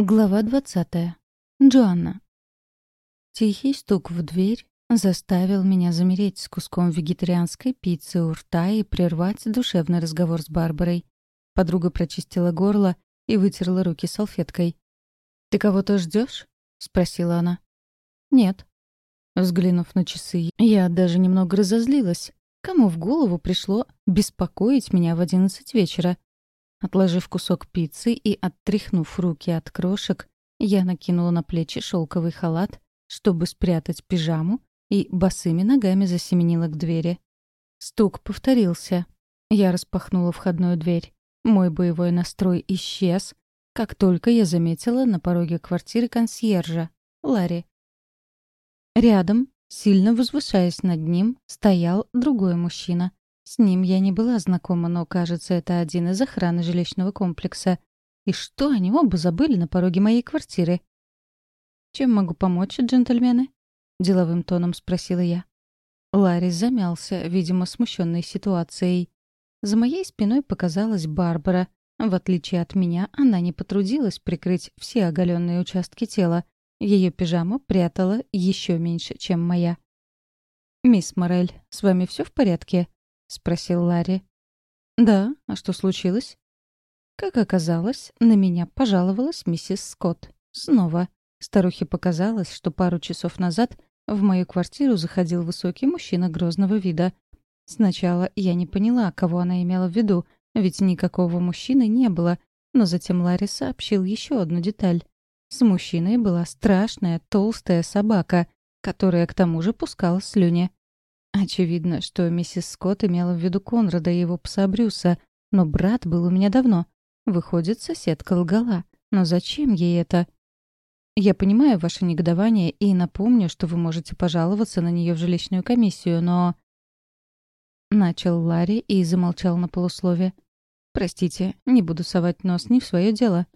Глава двадцатая. Джоанна. Тихий стук в дверь заставил меня замереть с куском вегетарианской пиццы у рта и прервать душевный разговор с Барбарой. Подруга прочистила горло и вытерла руки салфеткой. «Ты кого-то ждешь? спросила она. «Нет». Взглянув на часы, я даже немного разозлилась. Кому в голову пришло беспокоить меня в одиннадцать вечера? Отложив кусок пиццы и оттряхнув руки от крошек, я накинула на плечи шелковый халат, чтобы спрятать пижаму, и босыми ногами засеменила к двери. Стук повторился. Я распахнула входную дверь. Мой боевой настрой исчез, как только я заметила на пороге квартиры консьержа, Ларри. Рядом, сильно возвышаясь над ним, стоял другой мужчина. С ним я не была знакома, но, кажется, это один из охраны жилищного комплекса. И что они оба забыли на пороге моей квартиры? «Чем могу помочь, джентльмены?» — деловым тоном спросила я. Ларри замялся, видимо, смущенной ситуацией. За моей спиной показалась Барбара. В отличие от меня, она не потрудилась прикрыть все оголенные участки тела. Ее пижама прятала еще меньше, чем моя. «Мисс Морель, с вами все в порядке?» — спросил Ларри. «Да, а что случилось?» Как оказалось, на меня пожаловалась миссис Скотт. Снова. Старухе показалось, что пару часов назад в мою квартиру заходил высокий мужчина грозного вида. Сначала я не поняла, кого она имела в виду, ведь никакого мужчины не было, но затем Ларри сообщил еще одну деталь. С мужчиной была страшная толстая собака, которая к тому же пускала слюни. Очевидно, что миссис Скотт имела в виду Конрада и его пса Брюса, но брат был у меня давно. Выходит, соседка лгала. Но зачем ей это? Я понимаю ваше негодование и напомню, что вы можете пожаловаться на нее в жилищную комиссию, но... Начал Ларри и замолчал на полуслове. «Простите, не буду совать нос не в свое дело».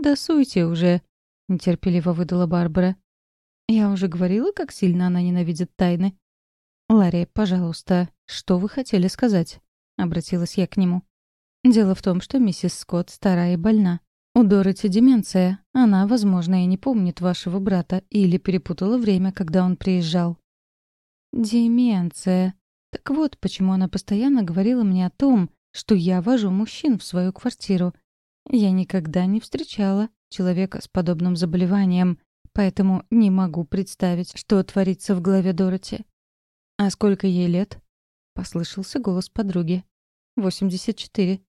«Да суйте уже», — нетерпеливо выдала Барбара. «Я уже говорила, как сильно она ненавидит тайны», «Ларри, пожалуйста, что вы хотели сказать?» — обратилась я к нему. «Дело в том, что миссис Скотт старая и больна. У Дороти деменция. Она, возможно, и не помнит вашего брата или перепутала время, когда он приезжал». «Деменция. Так вот, почему она постоянно говорила мне о том, что я вожу мужчин в свою квартиру. Я никогда не встречала человека с подобным заболеванием, поэтому не могу представить, что творится в голове Дороти. «А сколько ей лет?» — послышался голос подруги. «Восемьдесят четыре».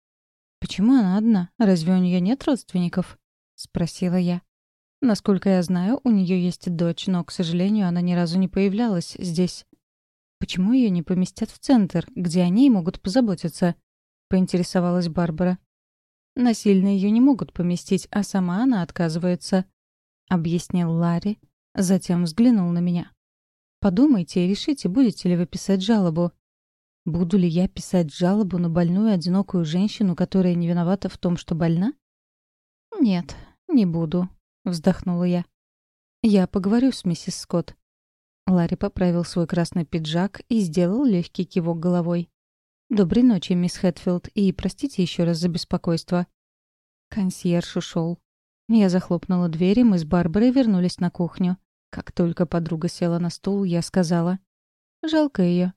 «Почему она одна? Разве у нее нет родственников?» — спросила я. Насколько я знаю, у нее есть дочь, но, к сожалению, она ни разу не появлялась здесь. Почему ее не поместят в центр, где они могут позаботиться? Поинтересовалась Барбара. Насильно ее не могут поместить, а сама она отказывается. Объяснил Ларри, затем взглянул на меня. Подумайте и решите, будете ли вы писать жалобу. Буду ли я писать жалобу на больную одинокую женщину, которая не виновата в том, что больна? Нет, не буду, вздохнула я. Я поговорю с миссис Скотт. Ларри поправил свой красный пиджак и сделал легкий кивок головой. «Доброй ночи, мисс Хэтфилд, и простите еще раз за беспокойство». Консьерж ушел. Я захлопнула дверь, и мы с Барбарой вернулись на кухню. Как только подруга села на стул, я сказала. «Жалко ее».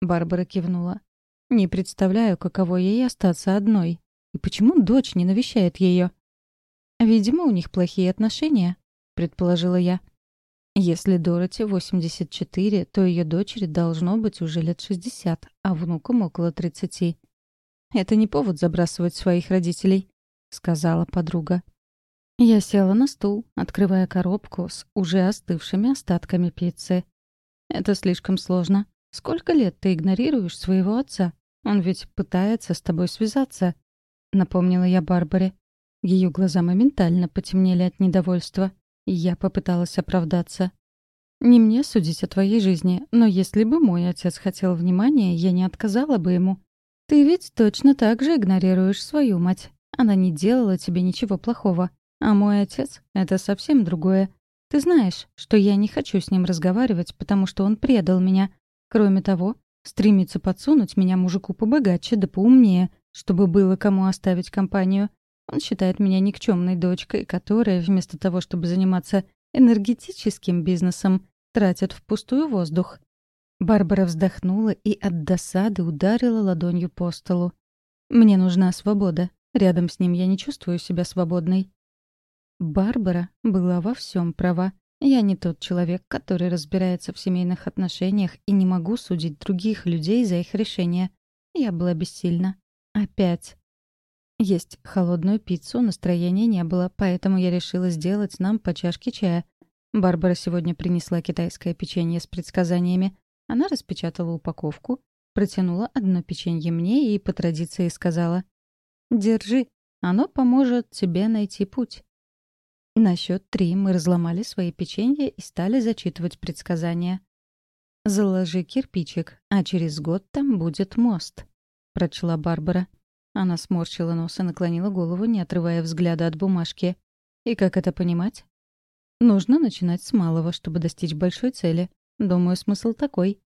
Барбара кивнула. «Не представляю, каково ей остаться одной. И почему дочь не навещает ее?» «Видимо, у них плохие отношения», — предположила я. Если Дороти 84, то ее дочери должно быть уже лет 60, а внукам около 30. «Это не повод забрасывать своих родителей», — сказала подруга. Я села на стул, открывая коробку с уже остывшими остатками пиццы. «Это слишком сложно. Сколько лет ты игнорируешь своего отца? Он ведь пытается с тобой связаться», — напомнила я Барбаре. Ее глаза моментально потемнели от недовольства, и я попыталась оправдаться. «Не мне судить о твоей жизни, но если бы мой отец хотел внимания, я не отказала бы ему. Ты ведь точно так же игнорируешь свою мать. Она не делала тебе ничего плохого. А мой отец — это совсем другое. Ты знаешь, что я не хочу с ним разговаривать, потому что он предал меня. Кроме того, стремится подсунуть меня мужику побогаче да поумнее, чтобы было кому оставить компанию. Он считает меня никчемной дочкой, которая, вместо того, чтобы заниматься энергетическим бизнесом, тратит впустую воздух. Барбара вздохнула и от досады ударила ладонью по столу. «Мне нужна свобода. Рядом с ним я не чувствую себя свободной». Барбара была во всем права. Я не тот человек, который разбирается в семейных отношениях и не могу судить других людей за их решения. Я была бессильна. Опять. Есть холодную пиццу настроения не было, поэтому я решила сделать нам по чашке чая. Барбара сегодня принесла китайское печенье с предсказаниями. Она распечатала упаковку, протянула одно печенье мне и по традиции сказала «Держи, оно поможет тебе найти путь». На счет три мы разломали свои печенья и стали зачитывать предсказания. «Заложи кирпичик, а через год там будет мост», — прочла Барбара. Она сморщила нос и наклонила голову, не отрывая взгляда от бумажки. «И как это понимать?» «Нужно начинать с малого, чтобы достичь большой цели. Думаю, смысл такой.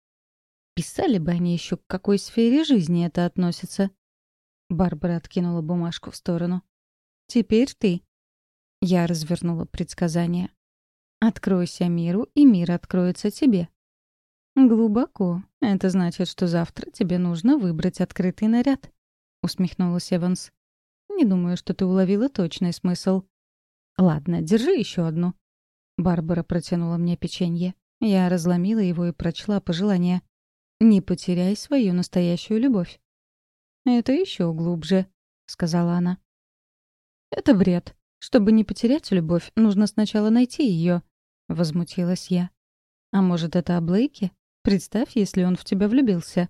Писали бы они еще к какой сфере жизни это относится». Барбара откинула бумажку в сторону. «Теперь ты», я развернула предсказание. «Откройся миру, и мир откроется тебе». «Глубоко. Это значит, что завтра тебе нужно выбрать открытый наряд», — усмехнулась Эванс. «Не думаю, что ты уловила точный смысл». «Ладно, держи еще одну». Барбара протянула мне печенье. Я разломила его и прочла пожелание. «Не потеряй свою настоящую любовь». «Это еще глубже», — сказала она. «Это бред. Чтобы не потерять любовь, нужно сначала найти ее, возмутилась я. А может, это о Блейке? Представь, если он в тебя влюбился.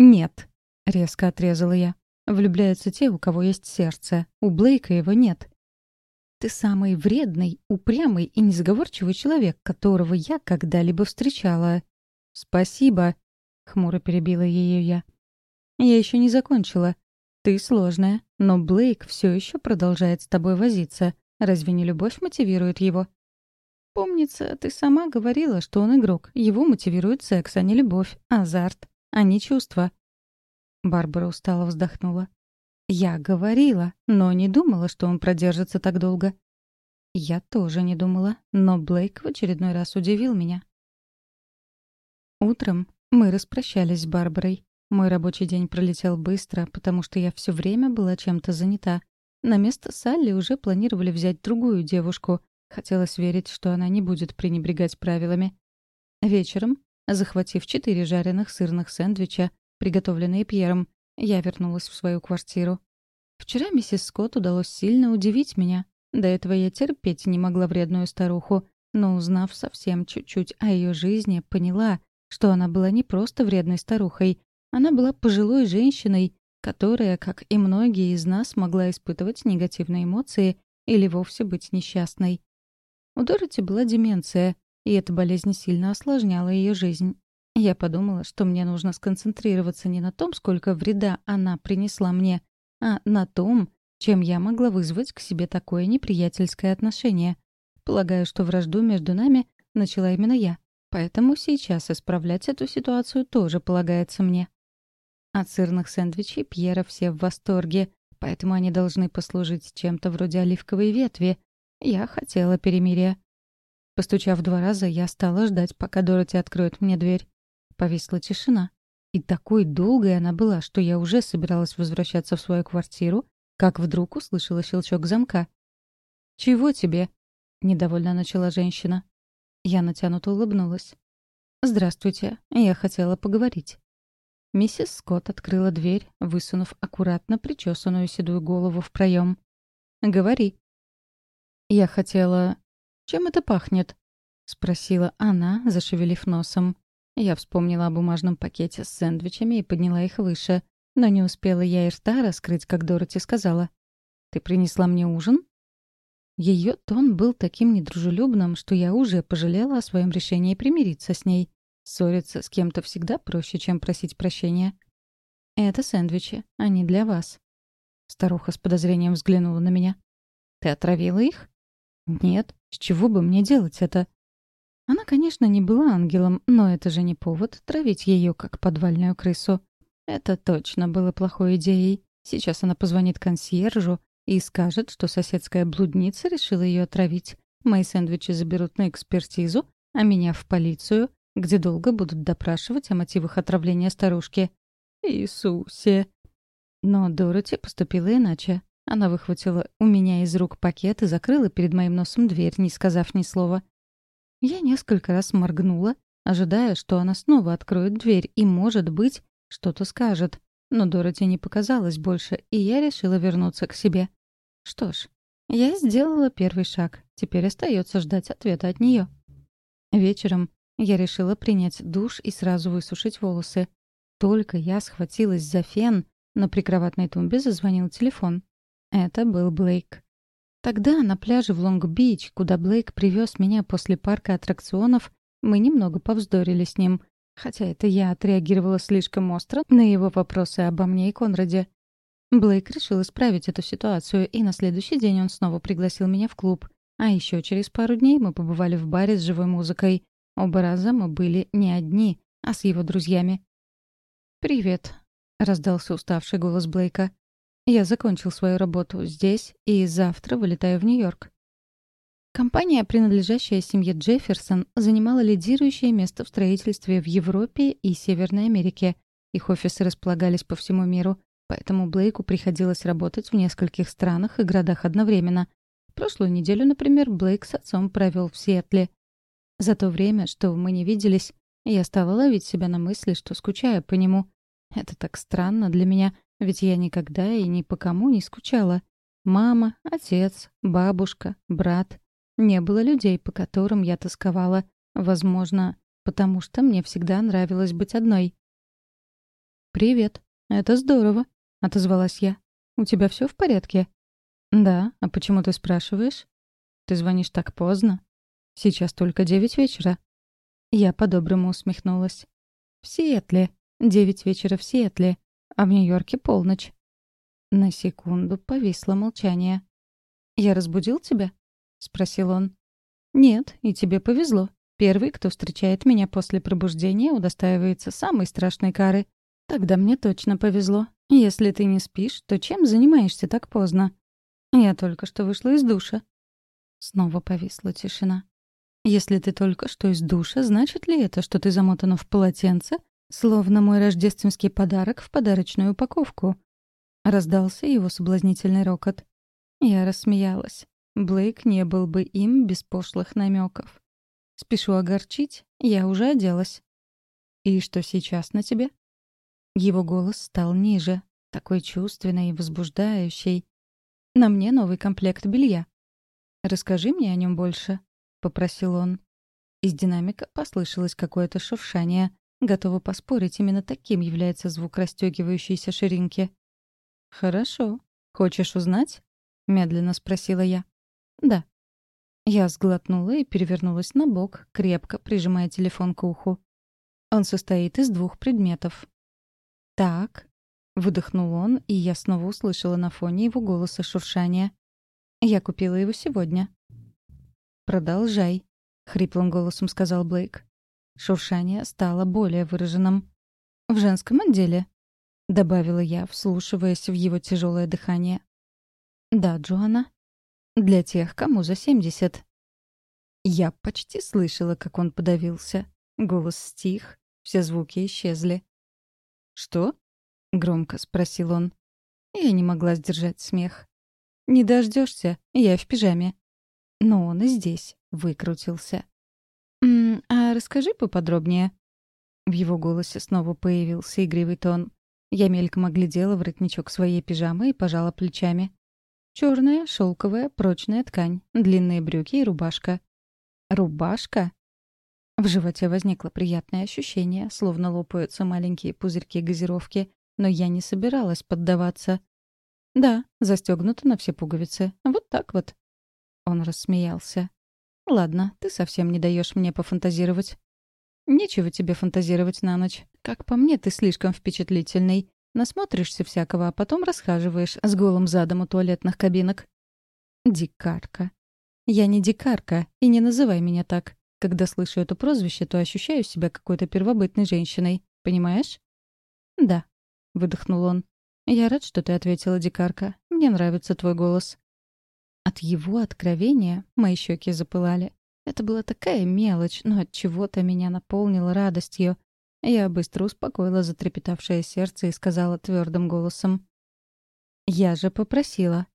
Нет, резко отрезала я. Влюбляются те, у кого есть сердце. У Блейка его нет. Ты самый вредный, упрямый и несговорчивый человек, которого я когда-либо встречала. Спасибо, хмуро перебила ее я. Я еще не закончила. Ты сложная, но Блейк все еще продолжает с тобой возиться. Разве не любовь мотивирует его? Помнится, ты сама говорила, что он игрок. Его мотивирует секс, а не любовь, азарт, а не чувства. Барбара устало вздохнула. Я говорила, но не думала, что он продержится так долго. Я тоже не думала, но Блейк в очередной раз удивил меня. Утром мы распрощались с Барбарой. Мой рабочий день пролетел быстро, потому что я все время была чем-то занята. На место Салли уже планировали взять другую девушку. Хотелось верить, что она не будет пренебрегать правилами. Вечером, захватив четыре жареных сырных сэндвича, приготовленные Пьером, я вернулась в свою квартиру. Вчера миссис Скотт удалось сильно удивить меня. До этого я терпеть не могла вредную старуху, но, узнав совсем чуть-чуть о ее жизни, поняла, что она была не просто вредной старухой, она была пожилой женщиной, которая, как и многие из нас, могла испытывать негативные эмоции или вовсе быть несчастной. У Дороти была деменция, и эта болезнь сильно осложняла ее жизнь. Я подумала, что мне нужно сконцентрироваться не на том, сколько вреда она принесла мне, а на том, чем я могла вызвать к себе такое неприятельское отношение. Полагаю, что вражду между нами начала именно я, поэтому сейчас исправлять эту ситуацию тоже полагается мне. От сырных сэндвичей Пьера все в восторге, поэтому они должны послужить чем-то вроде оливковой ветви. Я хотела перемирия. Постучав два раза, я стала ждать, пока Дороти откроет мне дверь. Повисла тишина. И такой долгой она была, что я уже собиралась возвращаться в свою квартиру, как вдруг услышала щелчок замка. «Чего тебе?» — недовольно начала женщина. Я натянуто улыбнулась. «Здравствуйте. Я хотела поговорить». Миссис Скотт открыла дверь, высунув аккуратно причесанную седую голову в проем. «Говори». «Я хотела... Чем это пахнет?» — спросила она, зашевелив носом. Я вспомнила о бумажном пакете с сэндвичами и подняла их выше. Но не успела я и рта раскрыть, как Дороти сказала. «Ты принесла мне ужин?» Ее тон был таким недружелюбным, что я уже пожалела о своем решении примириться с ней. Ссориться с кем-то всегда проще, чем просить прощения. «Это сэндвичи, они для вас». Старуха с подозрением взглянула на меня. «Ты отравила их?» «Нет, с чего бы мне делать это?» Она, конечно, не была ангелом, но это же не повод травить ее, как подвальную крысу. Это точно было плохой идеей. Сейчас она позвонит консьержу, и скажет, что соседская блудница решила ее отравить. Мои сэндвичи заберут на экспертизу, а меня в полицию, где долго будут допрашивать о мотивах отравления старушки. Иисусе! Но Дороти поступила иначе. Она выхватила у меня из рук пакет и закрыла перед моим носом дверь, не сказав ни слова. Я несколько раз моргнула, ожидая, что она снова откроет дверь и, может быть, что-то скажет. Но Дороти не показалось больше, и я решила вернуться к себе. Что ж, я сделала первый шаг. Теперь остается ждать ответа от нее. Вечером я решила принять душ и сразу высушить волосы. Только я схватилась за фен, на прикроватной тумбе зазвонил телефон. Это был Блейк. Тогда на пляже в Лонг-Бич, куда Блейк привез меня после парка аттракционов, мы немного повздорили с ним, хотя это я отреагировала слишком остро на его вопросы обо мне и Конраде. Блейк решил исправить эту ситуацию, и на следующий день он снова пригласил меня в клуб. А еще через пару дней мы побывали в баре с живой музыкой. Оба раза мы были не одни, а с его друзьями. «Привет», — раздался уставший голос Блейка. «Я закончил свою работу здесь и завтра вылетаю в Нью-Йорк». Компания, принадлежащая семье Джефферсон, занимала лидирующее место в строительстве в Европе и Северной Америке. Их офисы располагались по всему миру, поэтому Блейку приходилось работать в нескольких странах и городах одновременно. Прошлую неделю, например, Блейк с отцом провел в Сиэтле. За то время, что мы не виделись, я стала ловить себя на мысли, что скучаю по нему. Это так странно для меня, ведь я никогда и ни по кому не скучала. Мама, отец, бабушка, брат. Не было людей, по которым я тосковала. Возможно, потому что мне всегда нравилось быть одной. «Привет. Это здорово», — отозвалась я. «У тебя все в порядке?» «Да. А почему ты спрашиваешь?» «Ты звонишь так поздно?» «Сейчас только девять вечера». Я по-доброму усмехнулась. «В Сиэтле. Девять вечера в Сиэтле, а в Нью-Йорке полночь. На секунду повисло молчание. «Я разбудил тебя?» — спросил он. «Нет, и тебе повезло. Первый, кто встречает меня после пробуждения, удостаивается самой страшной кары. Тогда мне точно повезло. Если ты не спишь, то чем занимаешься так поздно?» «Я только что вышла из душа». Снова повисла тишина. «Если ты только что из душа, значит ли это, что ты замотана в полотенце Словно мой рождественский подарок в подарочную упаковку. Раздался его соблазнительный рокот. Я рассмеялась. Блейк не был бы им без пошлых намеков. Спешу огорчить, я уже оделась. «И что сейчас на тебе?» Его голос стал ниже, такой чувственный и возбуждающий. «На мне новый комплект белья». «Расскажи мне о нем больше», — попросил он. Из динамика послышалось какое-то шуршание. Готова поспорить, именно таким является звук расстегивающейся ширинки. «Хорошо. Хочешь узнать?» — медленно спросила я. «Да». Я сглотнула и перевернулась на бок, крепко прижимая телефон к уху. Он состоит из двух предметов. «Так», — выдохнул он, и я снова услышала на фоне его голоса шуршание. «Я купила его сегодня». «Продолжай», — хриплым голосом сказал Блейк. Шуршание стало более выраженным. «В женском отделе», — добавила я, вслушиваясь в его тяжелое дыхание. «Да, Джоанна. Для тех, кому за семьдесят». Я почти слышала, как он подавился. Голос стих, все звуки исчезли. «Что?» — громко спросил он. Я не могла сдержать смех. «Не дождешься, я в пижаме». Но он и здесь выкрутился. «М а расскажи поподробнее». В его голосе снова появился игривый тон. Я мельком оглядела воротничок своей пижамы и пожала плечами. Черная, шелковая, прочная ткань, длинные брюки и рубашка. Рубашка? В животе возникло приятное ощущение, словно лопаются маленькие пузырьки газировки, но я не собиралась поддаваться. «Да, застегнуто на все пуговицы. Вот так вот». Он рассмеялся. «Ладно, ты совсем не даешь мне пофантазировать». «Нечего тебе фантазировать на ночь. Как по мне, ты слишком впечатлительный. Насмотришься всякого, а потом расхаживаешь с голым задом у туалетных кабинок». «Дикарка». «Я не дикарка, и не называй меня так. Когда слышу это прозвище, то ощущаю себя какой-то первобытной женщиной. Понимаешь?» «Да», — выдохнул он. «Я рад, что ты ответила, дикарка. Мне нравится твой голос». От его откровения мои щеки запылали. Это была такая мелочь, но от чего-то меня наполнила радостью. Я быстро успокоила затрепетавшее сердце и сказала твердым голосом. «Я же попросила».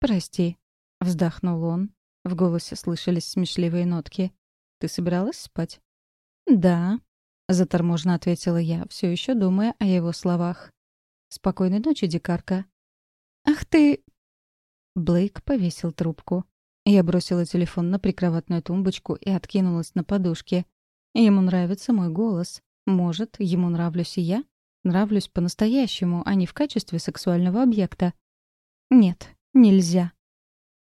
«Прости», — вздохнул он. В голосе слышались смешливые нотки. «Ты собиралась спать?» «Да», — заторможенно ответила я, все еще думая о его словах. «Спокойной ночи, дикарка». «Ах ты...» Блейк повесил трубку. Я бросила телефон на прикроватную тумбочку и откинулась на подушке. Ему нравится мой голос. Может, ему нравлюсь и я? Нравлюсь по-настоящему, а не в качестве сексуального объекта. Нет, нельзя.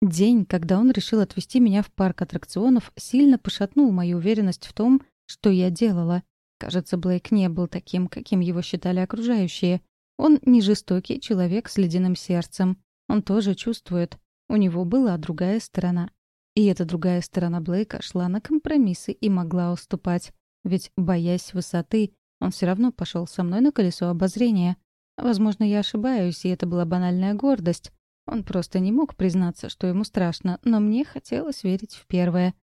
День, когда он решил отвезти меня в парк аттракционов, сильно пошатнул мою уверенность в том, что я делала. Кажется, Блейк не был таким, каким его считали окружающие. Он не жестокий человек с ледяным сердцем. Он тоже чувствует. У него была другая сторона. И эта другая сторона Блейка шла на компромиссы и могла уступать. Ведь, боясь высоты, он все равно пошел со мной на колесо обозрения. Возможно, я ошибаюсь, и это была банальная гордость. Он просто не мог признаться, что ему страшно, но мне хотелось верить в первое.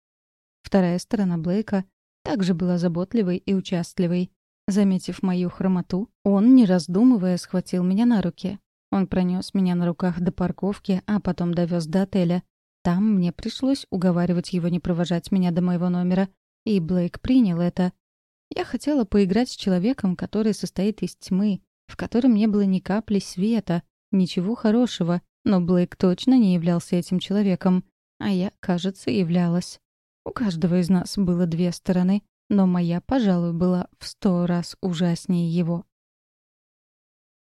Вторая сторона Блейка также была заботливой и участливой. Заметив мою хромоту, он, не раздумывая, схватил меня на руки. Он пронес меня на руках до парковки, а потом довез до отеля. Там мне пришлось уговаривать его не провожать меня до моего номера, и Блейк принял это. Я хотела поиграть с человеком, который состоит из тьмы, в котором не было ни капли света, ничего хорошего, но Блейк точно не являлся этим человеком, а я, кажется, являлась. У каждого из нас было две стороны, но моя, пожалуй, была в сто раз ужаснее его.